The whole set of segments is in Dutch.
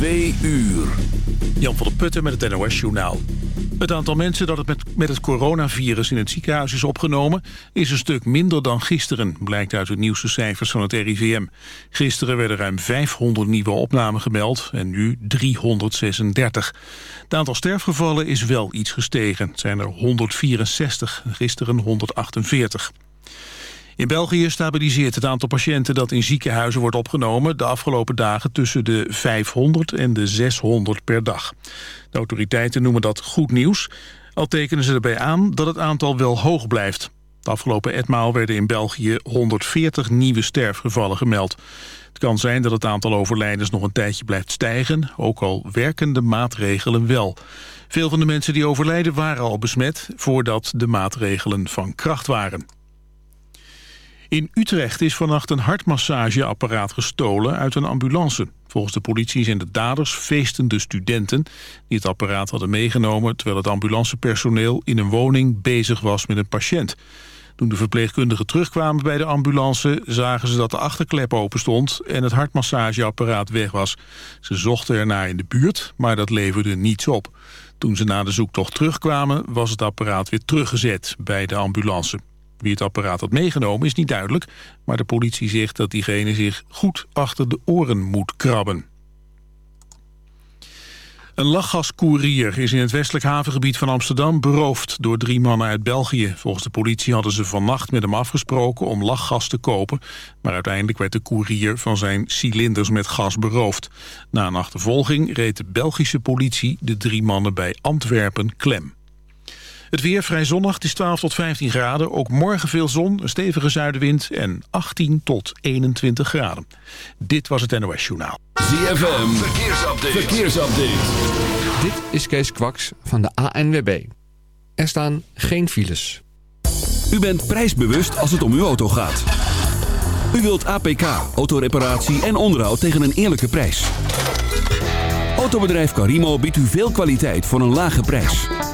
Twee uur. Jan van der Putten met het NOS Journaal. Het aantal mensen dat het met, met het coronavirus in het ziekenhuis is opgenomen... is een stuk minder dan gisteren, blijkt uit de nieuwste cijfers van het RIVM. Gisteren werden ruim 500 nieuwe opnamen gemeld en nu 336. Het aantal sterfgevallen is wel iets gestegen. Het zijn er 164, gisteren 148. In België stabiliseert het aantal patiënten dat in ziekenhuizen wordt opgenomen... de afgelopen dagen tussen de 500 en de 600 per dag. De autoriteiten noemen dat goed nieuws, al tekenen ze erbij aan dat het aantal wel hoog blijft. De afgelopen etmaal werden in België 140 nieuwe sterfgevallen gemeld. Het kan zijn dat het aantal overlijdens nog een tijdje blijft stijgen... ook al werken de maatregelen wel. Veel van de mensen die overlijden waren al besmet... voordat de maatregelen van kracht waren. In Utrecht is vannacht een hartmassageapparaat gestolen uit een ambulance. Volgens de politie zijn de daders feestende studenten... die het apparaat hadden meegenomen... terwijl het ambulancepersoneel in een woning bezig was met een patiënt. Toen de verpleegkundigen terugkwamen bij de ambulance... zagen ze dat de achterklep open stond en het hartmassageapparaat weg was. Ze zochten ernaar in de buurt, maar dat leverde niets op. Toen ze na de zoektocht terugkwamen... was het apparaat weer teruggezet bij de ambulance. Wie het apparaat had meegenomen is niet duidelijk... maar de politie zegt dat diegene zich goed achter de oren moet krabben. Een lachgascourier is in het westelijk havengebied van Amsterdam beroofd door drie mannen uit België. Volgens de politie hadden ze vannacht met hem afgesproken om lachgas te kopen, maar uiteindelijk werd de koerier van zijn cilinders met gas beroofd. Na een achtervolging reed de Belgische politie de drie mannen bij Antwerpen klem. Het weer vrij zonnig, het is 12 tot 15 graden. Ook morgen veel zon, een stevige zuidenwind en 18 tot 21 graden. Dit was het NOS Journaal. ZFM, verkeersupdate. verkeersupdate. Dit is Kees Kwaks van de ANWB. Er staan geen files. U bent prijsbewust als het om uw auto gaat. U wilt APK, autoreparatie en onderhoud tegen een eerlijke prijs. Autobedrijf Carimo biedt u veel kwaliteit voor een lage prijs.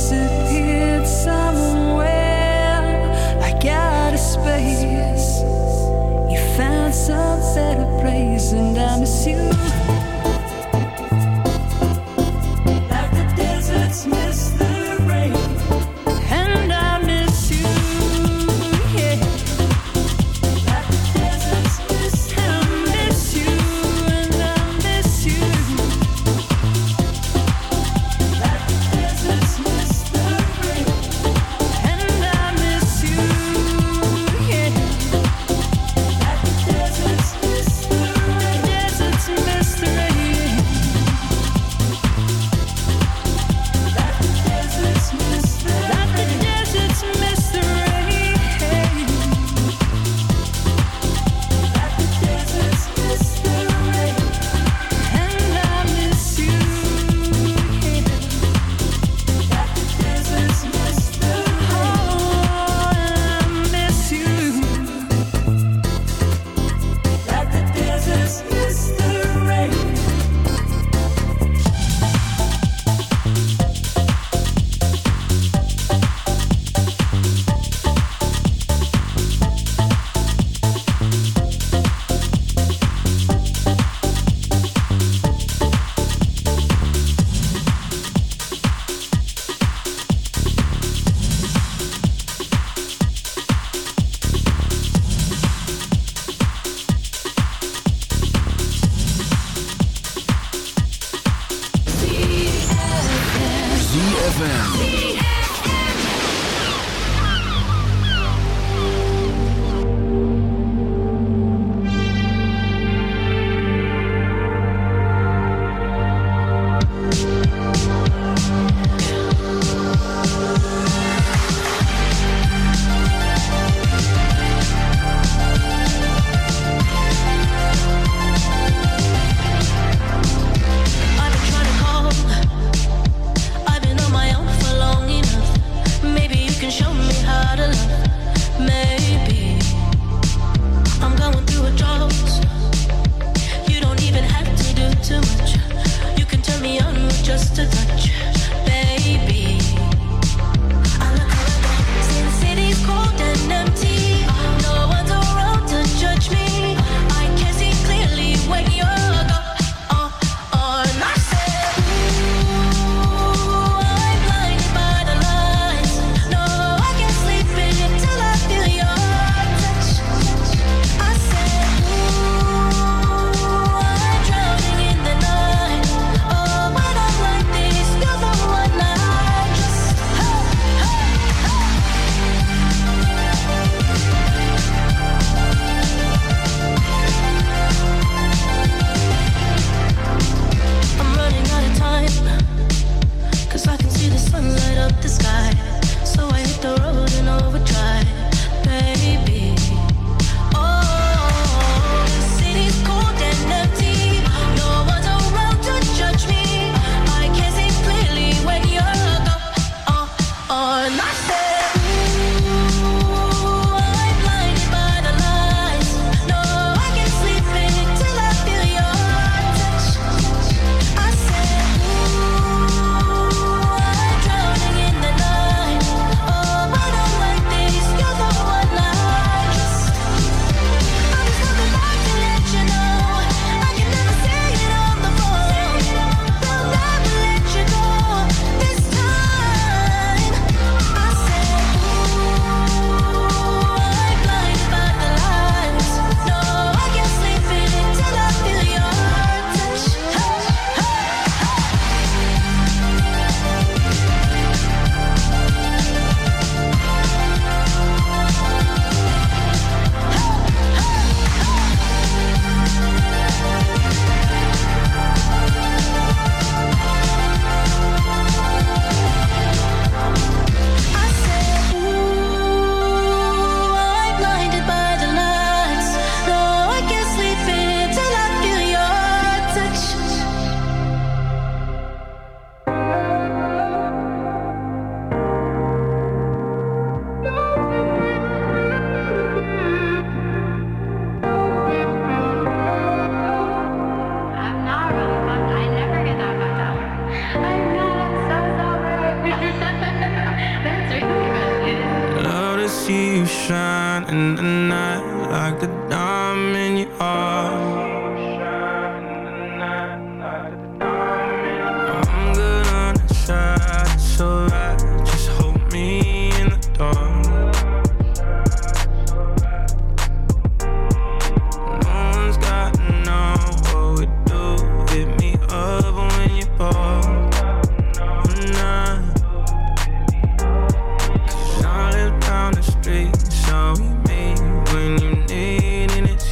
disappeared somewhere. I got a space. You found some better place, and I miss you.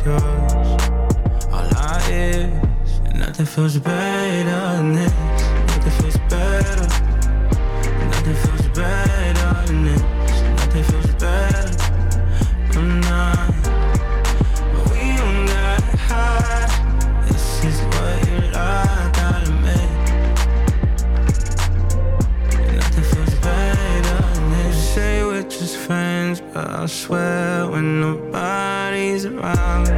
yours. All I is, and nothing feels better than this. Nothing feels better. Nothing feels better than this. Nothing feels better. I'm not. But we don't got high. This is what you like, gotta make. Nothing feels better than this. Say we're just friends, but I swear we're. smiling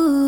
Ooh.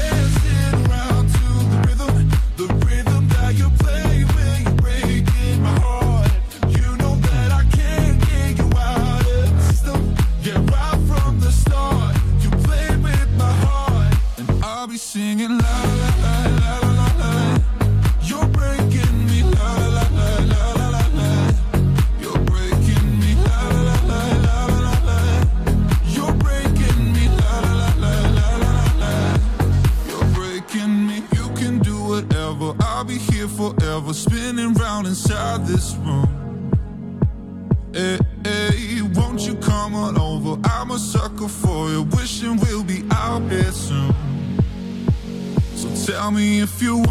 if you want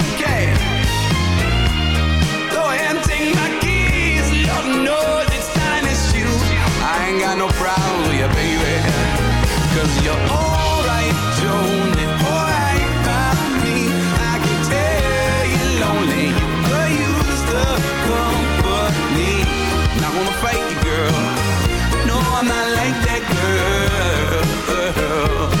no problem with you, baby. Cause you're alright, Joan, alright by me. I can tell you're lonely, you could use the company. Not gonna fight you, girl. No, I'm not like that girl.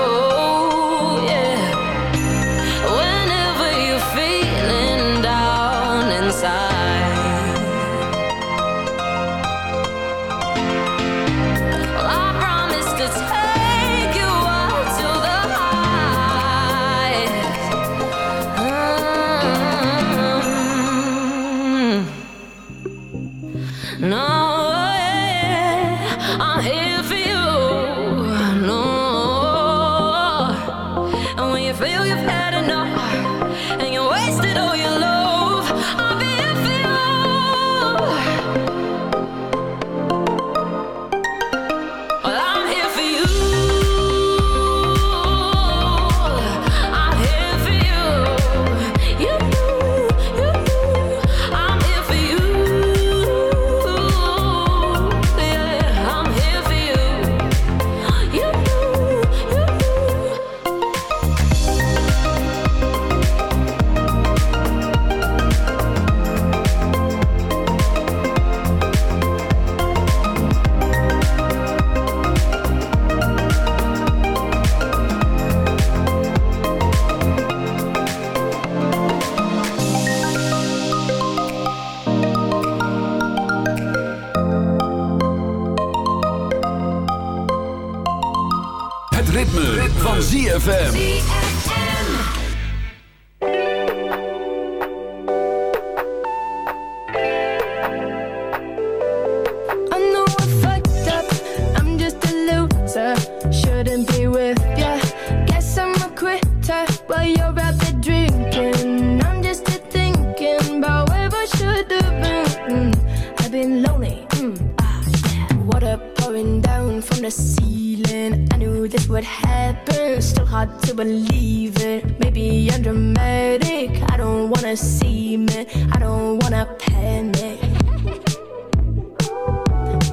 to believe it. Maybe I'm dramatic. I don't wanna see it. I don't wanna panic.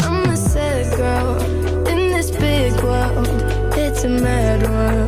I'm a sad girl in this big world. It's a mad world.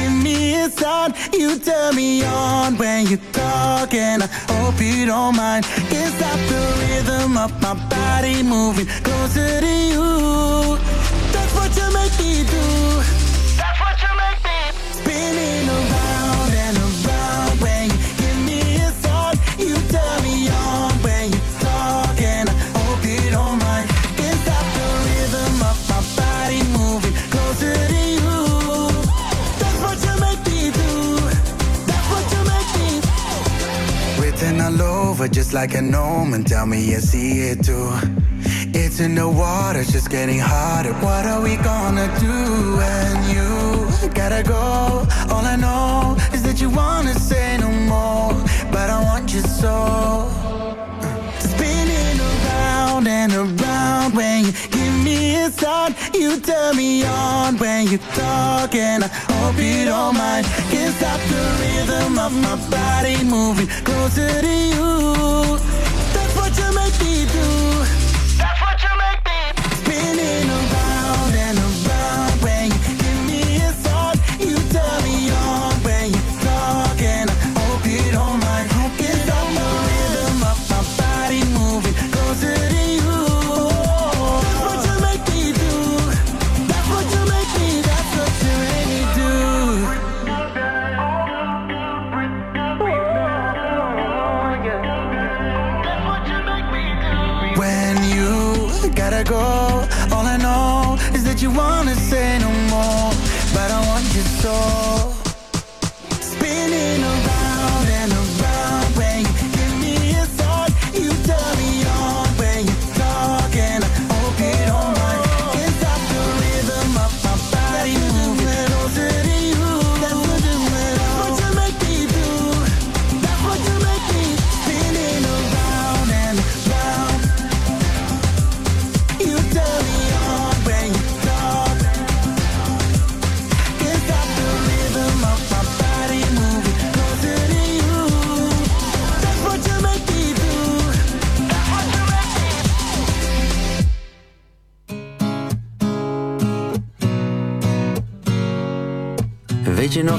this on. You turn me on when you talk, and I hope you don't mind. It's not the rhythm of my body moving closer to you. That's what you make me do. over just like a gnome and tell me you see it too. It's in the water, it's just getting hotter. What are we gonna do when you gotta go? All I know is that you wanna say no more, but I want you so. And around when you give me a sign. You turn me on when you talk, and I hope you don't mind. Can't stop the rhythm of my body moving closer to you. That's what you make me do. Go, all I know is that you wanna say